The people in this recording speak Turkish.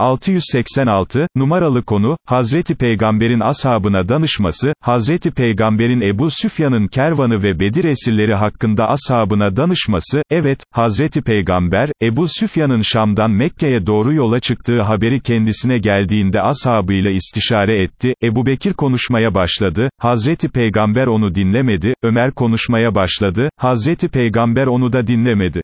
686, numaralı konu, Hazreti Peygamber'in ashabına danışması, Hazreti Peygamber'in Ebu Süfyan'ın kervanı ve Bedir esirleri hakkında ashabına danışması, evet, Hazreti Peygamber, Ebu Süfyan'ın Şam'dan Mekke'ye doğru yola çıktığı haberi kendisine geldiğinde ashabıyla istişare etti, Ebu Bekir konuşmaya başladı, Hazreti Peygamber onu dinlemedi, Ömer konuşmaya başladı, Hazreti Peygamber onu da dinlemedi.